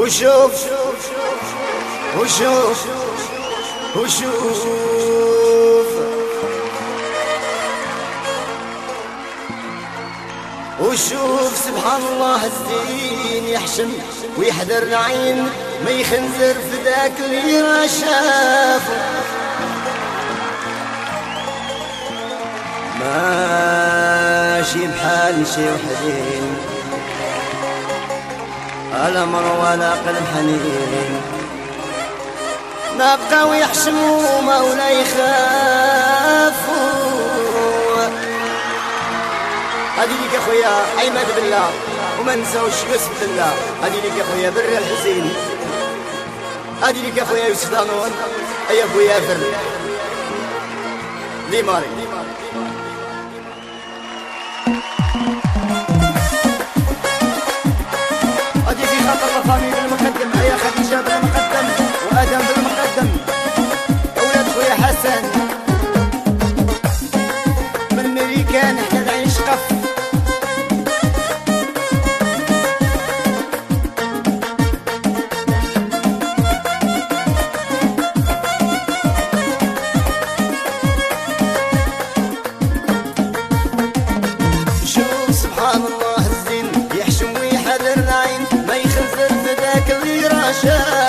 وشوف وشوف وشوف. وشوف سبحان الله الزين يحشم ويحذر العين ما يخنزر في ذاك اللي ما شافه. ماشي بحال شي وحدين. الأمر ولا قلب حنين. نبقاو يحشموا مولا يخافوا. هذه ليك أخويا عماد بالله وما نساوش يوسف بالله. هذه ليك أخويا بر الحسين. هذه ليك أخويا يوسف دانون. أي أخويا بر لي ماري. Kota. شاء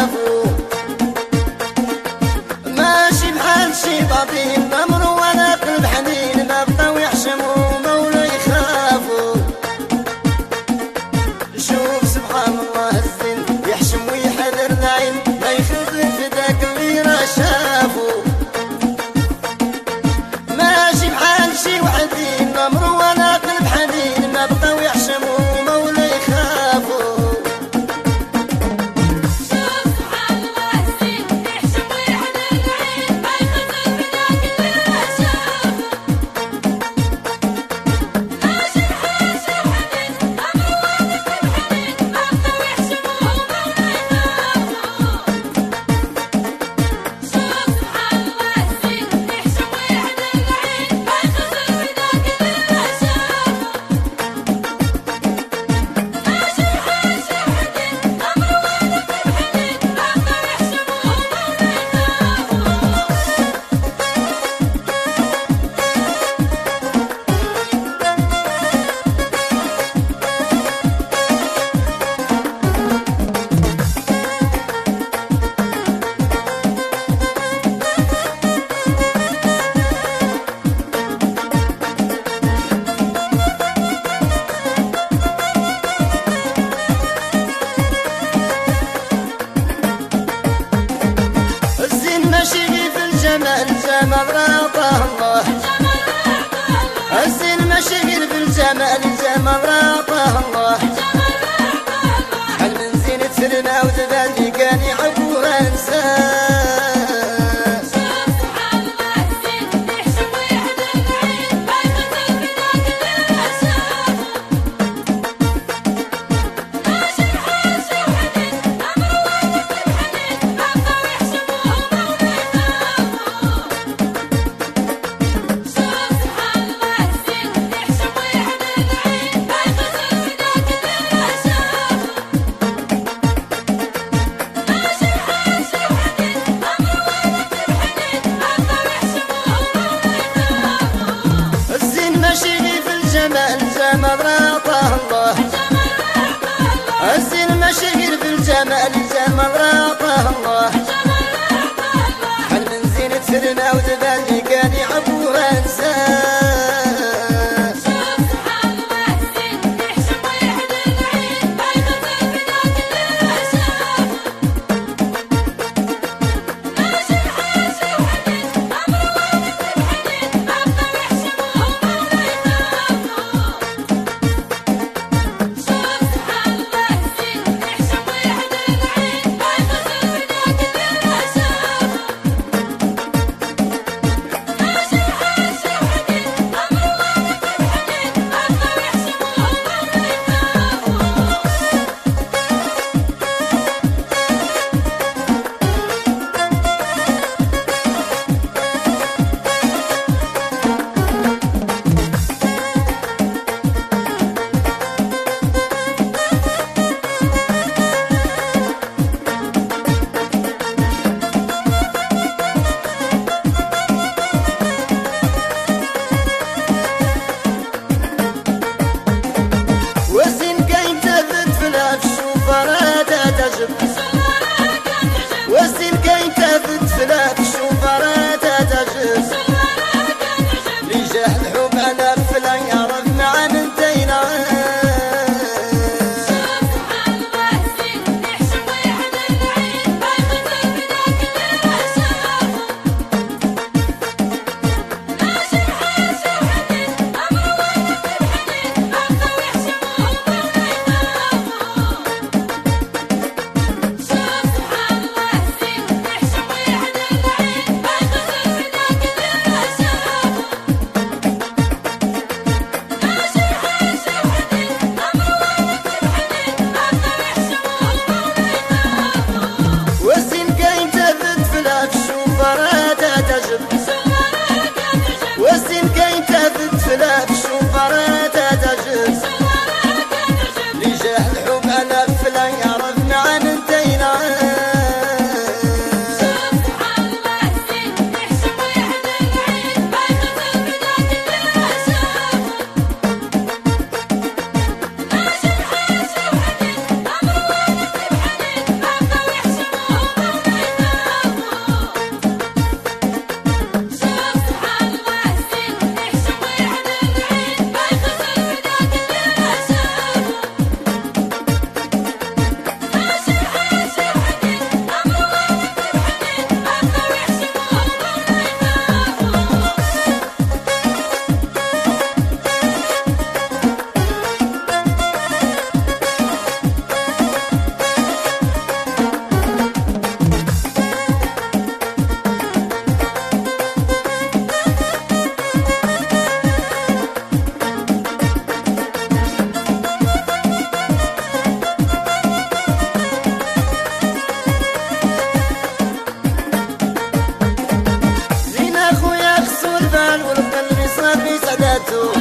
ما ألزم الله. فرات تجب تافت do.